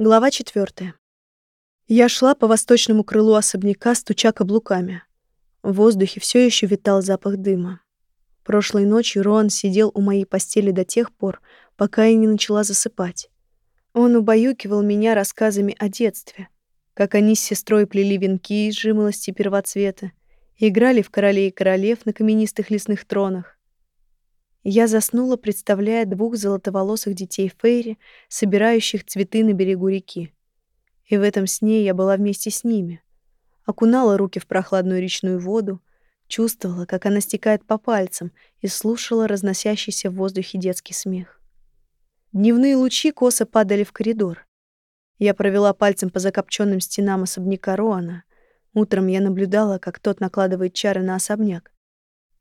Глава четвертая. Я шла по восточному крылу особняка, стуча каблуками. В воздухе все еще витал запах дыма. Прошлой ночью Роан сидел у моей постели до тех пор, пока я не начала засыпать. Он убаюкивал меня рассказами о детстве, как они с сестрой плели венки из жимолости первоцвета, играли в королей и королев на каменистых лесных тронах, я заснула, представляя двух золотоволосых детей Фейри, собирающих цветы на берегу реки. И в этом сне я была вместе с ними. Окунала руки в прохладную речную воду, чувствовала, как она стекает по пальцам, и слушала разносящийся в воздухе детский смех. Дневные лучи косо падали в коридор. Я провела пальцем по закопченным стенам особняка Роана. Утром я наблюдала, как тот накладывает чары на особняк.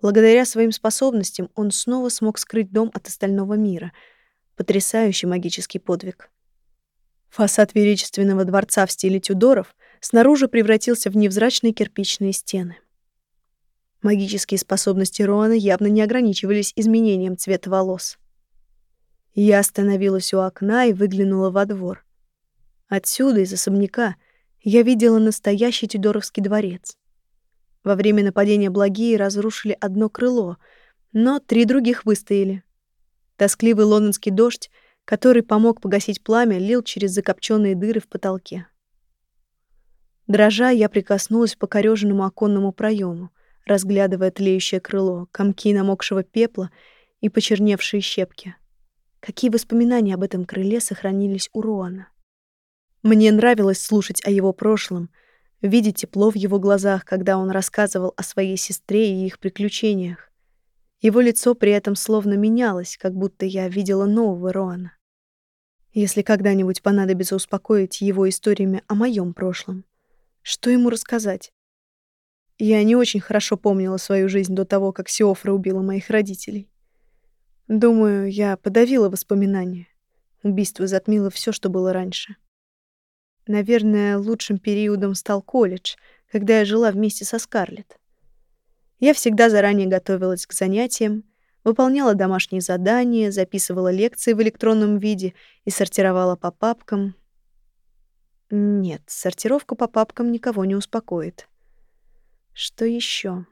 Благодаря своим способностям он снова смог скрыть дом от остального мира. Потрясающий магический подвиг. Фасад величественного дворца в стиле Тюдоров снаружи превратился в невзрачные кирпичные стены. Магические способности Роана явно не ограничивались изменением цвета волос. Я остановилась у окна и выглянула во двор. Отсюда, из особняка, я видела настоящий тюдоровский дворец. Во время нападения благие разрушили одно крыло, но три других выстояли. Тоскливый лондонский дождь, который помог погасить пламя, лил через закопченные дыры в потолке. Дрожа, я прикоснулась к покорёженному оконному проему, разглядывая тлеющее крыло, комки намокшего пепла и почерневшие щепки. Какие воспоминания об этом крыле сохранились у Роана? Мне нравилось слушать о его прошлом — видеть тепло в его глазах, когда он рассказывал о своей сестре и их приключениях. Его лицо при этом словно менялось, как будто я видела нового Роана. Если когда-нибудь понадобится успокоить его историями о моем прошлом, что ему рассказать? Я не очень хорошо помнила свою жизнь до того, как Сиофра убила моих родителей. Думаю, я подавила воспоминания. Убийство затмило все, что было раньше. Наверное, лучшим периодом стал колледж, когда я жила вместе со Скарлетт. Я всегда заранее готовилась к занятиям, выполняла домашние задания, записывала лекции в электронном виде и сортировала по папкам. Нет, сортировка по папкам никого не успокоит. Что еще?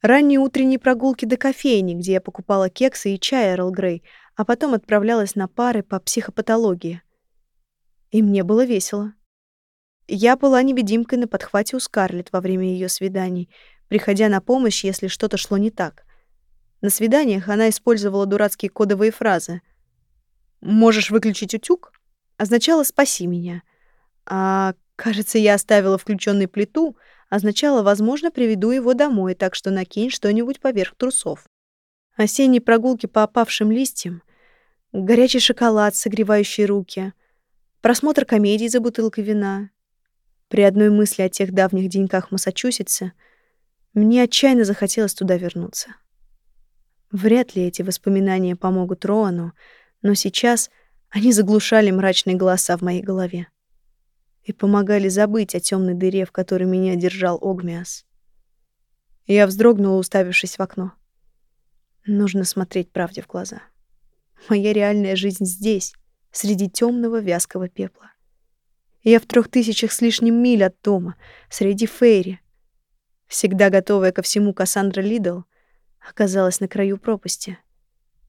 Ранние утренние прогулки до кофейни, где я покупала кексы и чай Эрл Грей, а потом отправлялась на пары по психопатологии. И мне было весело. Я была невидимкой на подхвате у Скарлетт во время ее свиданий, приходя на помощь, если что-то шло не так. На свиданиях она использовала дурацкие кодовые фразы. «Можешь выключить утюг?» означало «спаси меня». А, кажется, я оставила включенной плиту, означало «возможно, приведу его домой, так что накинь что-нибудь поверх трусов». Осенние прогулки по опавшим листьям, горячий шоколад, согревающий руки — просмотр комедий за бутылкой вина. При одной мысли о тех давних деньках в Массачусетсе мне отчаянно захотелось туда вернуться. Вряд ли эти воспоминания помогут Роану, но сейчас они заглушали мрачные голоса в моей голове и помогали забыть о темной дыре, в которой меня держал Огмиас. Я вздрогнула, уставившись в окно. Нужно смотреть правде в глаза. Моя реальная жизнь здесь, среди темного вязкого пепла. Я в трех тысячах с лишним миль от дома, среди Фейри. Всегда готовая ко всему Кассандра Лидл оказалась на краю пропасти,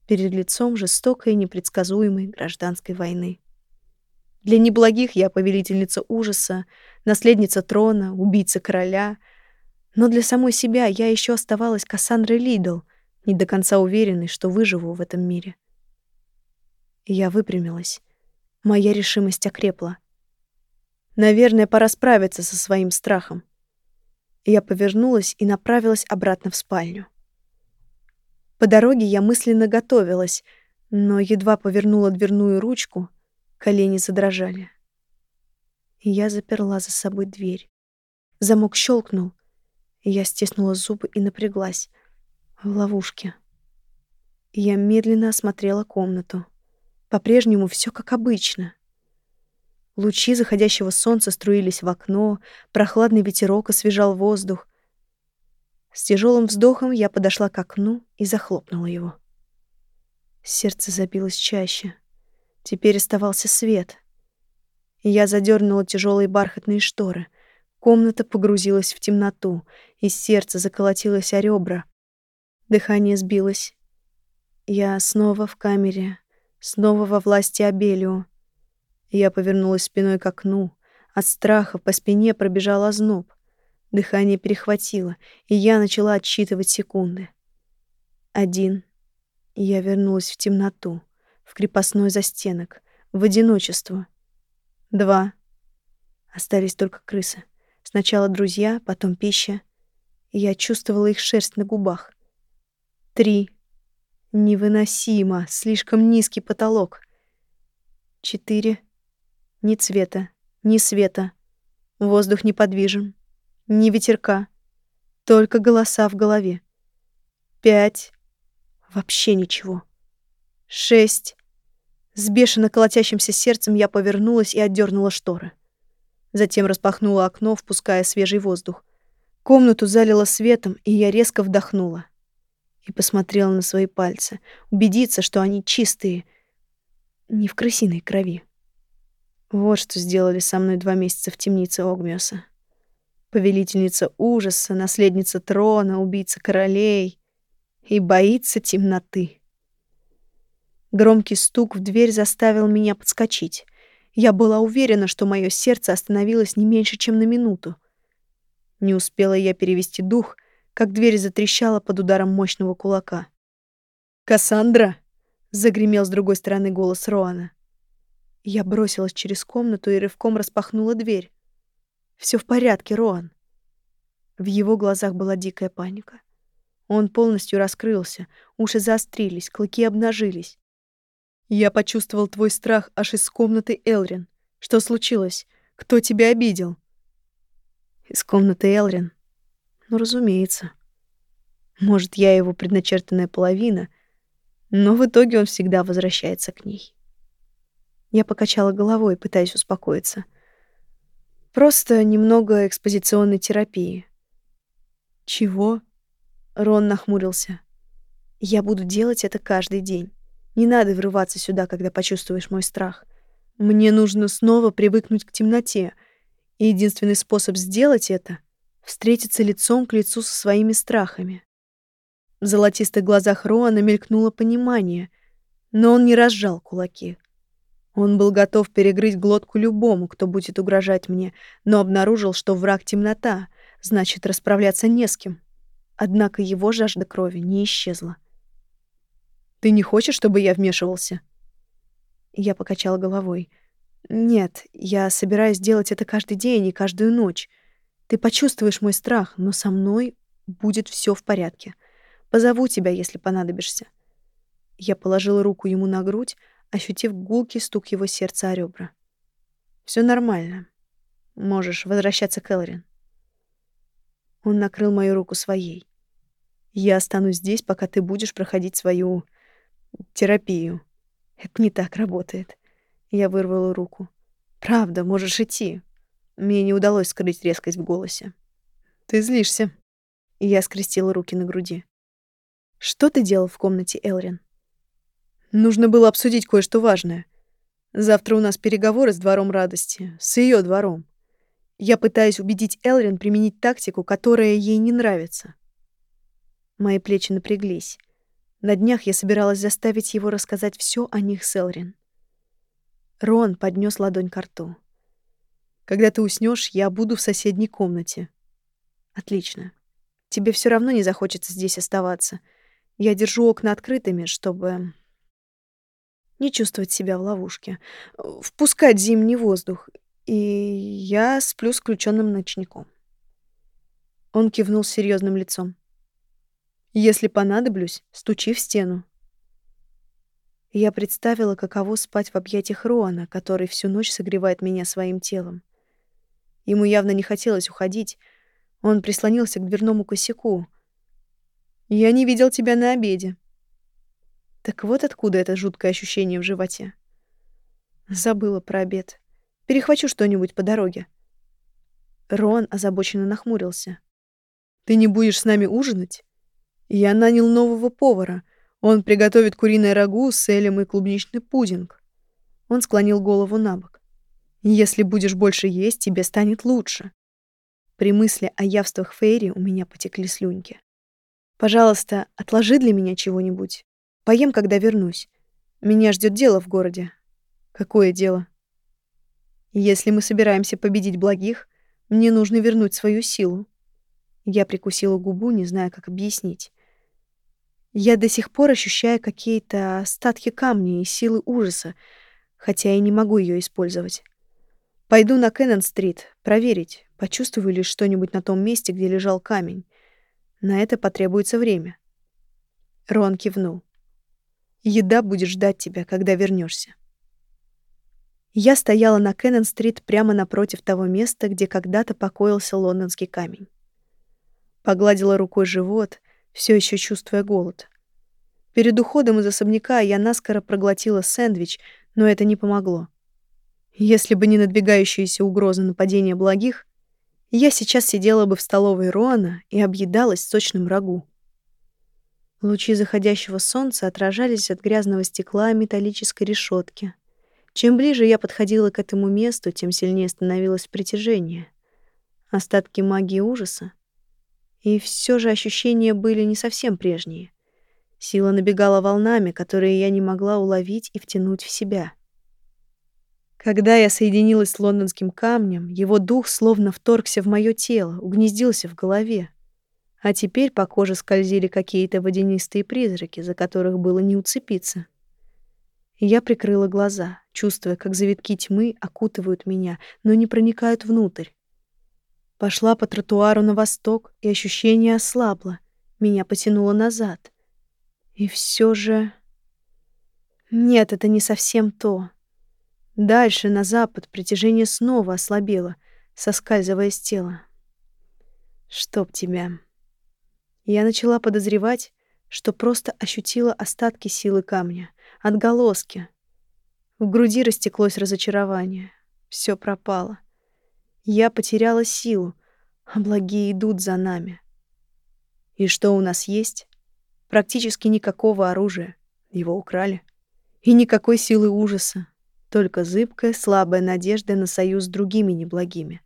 перед лицом жестокой и непредсказуемой гражданской войны. Для неблагих я повелительница ужаса, наследница трона, убийца короля, но для самой себя я еще оставалась Кассандрой Лидл, не до конца уверенной, что выживу в этом мире. Я выпрямилась. Моя решимость окрепла. Наверное, пора справиться со своим страхом. Я повернулась и направилась обратно в спальню. По дороге я мысленно готовилась, но едва повернула дверную ручку, колени задрожали. Я заперла за собой дверь. Замок щелкнул, я стиснула зубы и напряглась. В ловушке. Я медленно осмотрела комнату. По-прежнему все как обычно. Лучи заходящего солнца струились в окно, прохладный ветерок освежал воздух. С тяжелым вздохом я подошла к окну и захлопнула его. Сердце забилось чаще. Теперь оставался свет. Я задернула тяжелые бархатные шторы. Комната погрузилась в темноту, и сердце заколотилось о ребра. Дыхание сбилось. Я снова в камере, снова во власти Абелио. Я повернулась спиной к окну. От страха по спине пробежал озноб. Дыхание перехватило, и я начала отсчитывать секунды. Один. Я вернулась в темноту, в крепостной застенок, в одиночество. Два. Остались только крысы. Сначала друзья, потом пища. Я чувствовала их шерсть на губах. Три. Невыносимо, слишком низкий потолок. Четыре. Ни цвета, ни света. Воздух неподвижен. Ни ветерка. Только голоса в голове. Пять. Вообще ничего. Шесть. С бешено колотящимся сердцем я повернулась и отдернула шторы. Затем распахнула окно, впуская свежий воздух. Комнату залило светом, и я резко вдохнула. И посмотрела на свои пальцы, убедиться, что они чистые, не в крысиной крови. Вот что сделали со мной два месяца в темнице Огмиоса. Повелительница ужаса, наследница трона, убийца королей и боится темноты. Громкий стук в дверь заставил меня подскочить. Я была уверена, что мое сердце остановилось не меньше, чем на минуту. Не успела я перевести дух, как дверь затрещала под ударом мощного кулака. «Кассандра!» — загремел с другой стороны голос Роана. Я бросилась через комнату и рывком распахнула дверь. Все в порядке, Роан». В его глазах была дикая паника. Он полностью раскрылся, уши заострились, клыки обнажились. Я почувствовал твой страх аж из комнаты Элрин. Что случилось? Кто тебя обидел? Из комнаты Элрин? Ну, разумеется. Может, я его предначертанная половина, но в итоге он всегда возвращается к ней. Я покачала головой, пытаясь успокоиться. Просто немного экспозиционной терапии. Чего? Рон нахмурился. Я буду делать это каждый день. Не надо врываться сюда, когда почувствуешь мой страх. Мне нужно снова привыкнуть к темноте. И единственный способ сделать это — встретиться лицом к лицу со своими страхами. В золотистых глазах Роана мелькнуло понимание, но он не разжал кулаки. Он был готов перегрызть глотку любому, кто будет угрожать мне, но обнаружил, что враг — темнота, значит, расправляться не с кем. Однако его жажда крови не исчезла. Ты не хочешь, чтобы я вмешивался?» Я покачала головой. «Нет, я собираюсь делать это каждый день и каждую ночь. Ты почувствуешь мой страх, но со мной будет все в порядке. Позову тебя, если понадобишься». Я положила руку ему на грудь, ощутив гулкий стук его сердца о ребра. Все нормально. Можешь возвращаться к Элрин». Он накрыл мою руку своей. «Я останусь здесь, пока ты будешь проходить свою терапию. Это не так работает. Я вырвала руку. Правда, можешь идти. Мне не удалось скрыть резкость в голосе. Ты злишься. Я скрестила руки на груди. Что ты делал в комнате Элрин? Нужно было обсудить кое-что важное. Завтра у нас переговоры с двором радости, с ее двором. Я пытаюсь убедить Элрин применить тактику, которая ей не нравится. Мои плечи напряглись. На днях я собиралась заставить его рассказать все о них Селрин. Рон поднес ладонь к рту. «Когда ты уснешь, я буду в соседней комнате». «Отлично. Тебе все равно не захочется здесь оставаться. Я держу окна открытыми, чтобы не чувствовать себя в ловушке, впускать зимний воздух, и я сплю с включенным ночником». Он кивнул серьезным лицом. Если понадоблюсь, стучи в стену. Я представила, каково спать в объятиях Роана, который всю ночь согревает меня своим телом. Ему явно не хотелось уходить. Он прислонился к дверному косяку. «Я не видел тебя на обеде». Так вот откуда это жуткое ощущение в животе. Забыла про обед. Перехвачу что-нибудь по дороге. Рон озабоченно нахмурился. «Ты не будешь с нами ужинать?» Я нанял нового повара. Он приготовит куриное рагу с элем и клубничный пудинг. Он склонил голову на бок. Если будешь больше есть, тебе станет лучше. При мысли о явствах Фейри у меня потекли слюнки. Пожалуйста, отложи для меня чего-нибудь. Поем, когда вернусь. Меня ждет дело в городе. Какое дело? Если мы собираемся победить благих, мне нужно вернуть свою силу. Я прикусила губу, не зная, как объяснить. Я до сих пор ощущаю какие-то остатки камня и силы ужаса, хотя и не могу ее использовать. Пойду на Кеннон-стрит проверить, почувствую ли что-нибудь на том месте, где лежал камень. На это потребуется время. Рон кивнул. Еда будет ждать тебя, когда вернешься. Я стояла на Кеннон-стрит прямо напротив того места, где когда-то покоился лондонский камень. Погладила рукой живот, все еще чувствуя голод. Перед уходом из особняка я наскоро проглотила сэндвич, но это не помогло. Если бы не надвигающаяся угроза нападения благих, я сейчас сидела бы в столовой Роана и объедалась сочным рагу. Лучи заходящего солнца отражались от грязного стекла металлической решетки. Чем ближе я подходила к этому месту, тем сильнее становилось притяжение. Остатки магии ужаса. И все же ощущения были не совсем прежние. Сила набегала волнами, которые я не могла уловить и втянуть в себя. Когда я соединилась с лондонским камнем, его дух словно вторгся в мое тело, угнездился в голове. А теперь по коже скользили какие-то водянистые призраки, за которых было не уцепиться. Я прикрыла глаза, чувствуя, как завитки тьмы окутывают меня, но не проникают внутрь. Пошла по тротуару на восток, и ощущение ослабло. Меня потянуло назад. И все же... Нет, это не совсем то. Дальше, на запад, притяжение снова ослабело, соскальзывая с тела. Чтоб тебя. Я начала подозревать, что просто ощутила остатки силы камня, отголоски. В груди растеклось разочарование. Все пропало. Я потеряла силу, а благие идут за нами. И что у нас есть? Практически никакого оружия. Его украли. И никакой силы ужаса. Только зыбкая, слабая надежда на союз с другими неблагими.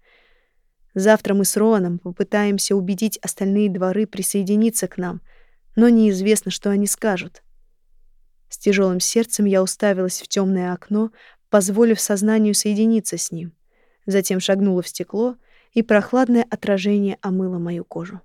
Завтра мы с Роаном попытаемся убедить остальные дворы присоединиться к нам, но неизвестно, что они скажут. С тяжелым сердцем я уставилась в темное окно, позволив сознанию соединиться с ним. Затем шагнула в стекло, и прохладное отражение омыло мою кожу.